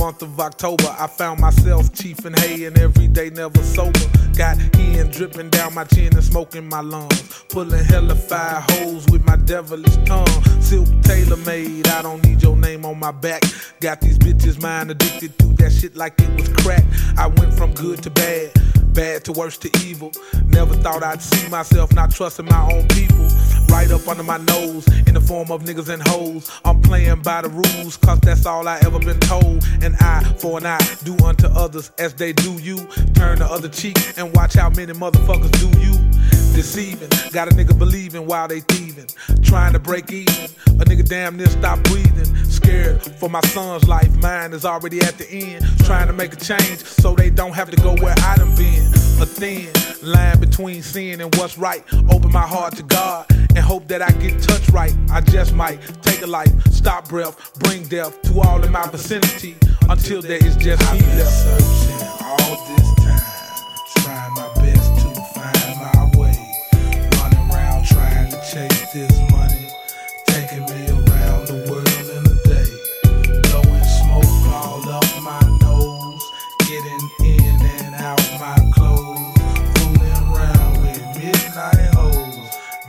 of October, I found myself chiefing hay and every day never sober. Got hen dripping down my chin and smoking my lungs. Pulling hella fire holes with my devilish tongue. Silk tailor made, I don't need your name on my back. Got these bitches mind addicted to that shit like it was crack. I went from good to bad, bad to worse to evil. Never thought I'd see myself not trusting my own people. Right up under my nose, in the form of niggas and hoes. I'm playing by the rules, cause that's all I ever been told. An eye for an eye, do unto others as they do you. Turn the other cheek and watch how many motherfuckers do you. Deceiving, got a nigga believing while they Trying to break even, a nigga damn near stop breathing. Scared for my son's life, mine is already at the end. Trying to make a change so they don't have to go where I done been. A thin line between sin and what's right. Open my heart to God and hope that I get touched right. I just might take a life, stop breath, bring death to all in my vicinity until there is just I've been searching all this time,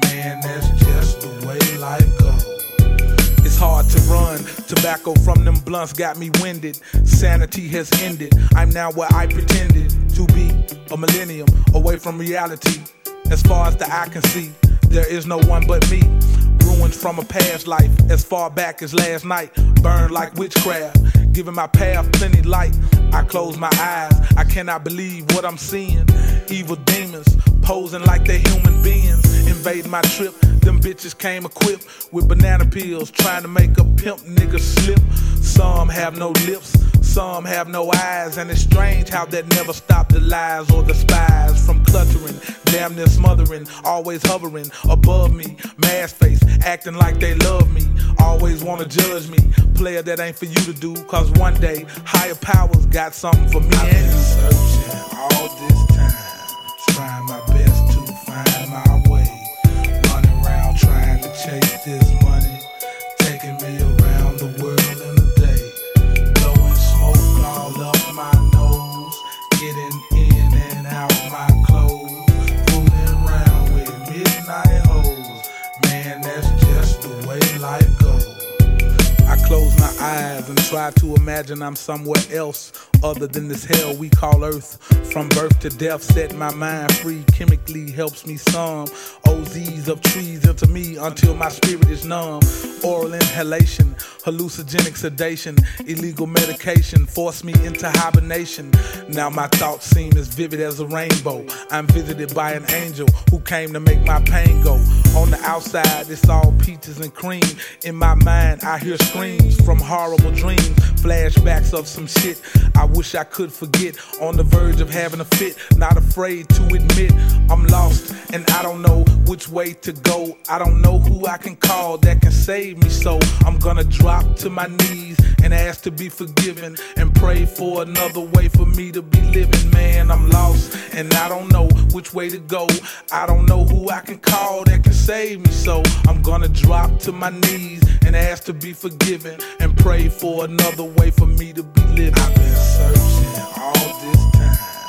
man, that's just the way life goes. It's hard to run. Tobacco from them blunts got me winded. Sanity has ended. I'm now where I pretended to be a millennium away from reality. As far as the eye can see, there is no one but me. Ruins from a past life as far back as last night. Burned like witchcraft, giving my path plenty light. I close my eyes, I cannot believe what I'm seeing. Evil demons posing like they're human beings. Invade my trip, them bitches came equipped with banana peels, trying to make a pimp nigga slip. Some have no lips, some have no eyes, and it's strange how that never stopped the lies or the spies from cluttering, damn near smothering, always hovering above me. Mask face, acting like they love me, always wanna judge me. Player that ain't for you to do, cause one day higher powers got something for me I've been searching all this time, trying my try to imagine I'm somewhere else other than this hell we call Earth. From birth to death, set my mind free. Chemically helps me some OZs of trees into me until my spirit is numb. Oral inhalation, hallucinogenic sedation, illegal medication force me into hibernation. Now my thoughts seem as vivid as a rainbow. I'm visited by an angel who came to make my pain go. On the outside, it's all peaches and cream. In my mind, I hear screams from horrible dreams, flashbacks of some shit I wish I could forget. On the verge of having a fit, not afraid to admit I'm lost and I don't know which way to go. I don't know who I can call that can save me, so I'm gonna drop to my knees and ask to be forgiven and pray for another way for me to be living. Man, I'm lost and I don't know which way to go. I don't know who I can call that can save me, so I'm gonna drop to my knees and ask to be forgiven and pray for another way for me to be living. I've been searching all this time.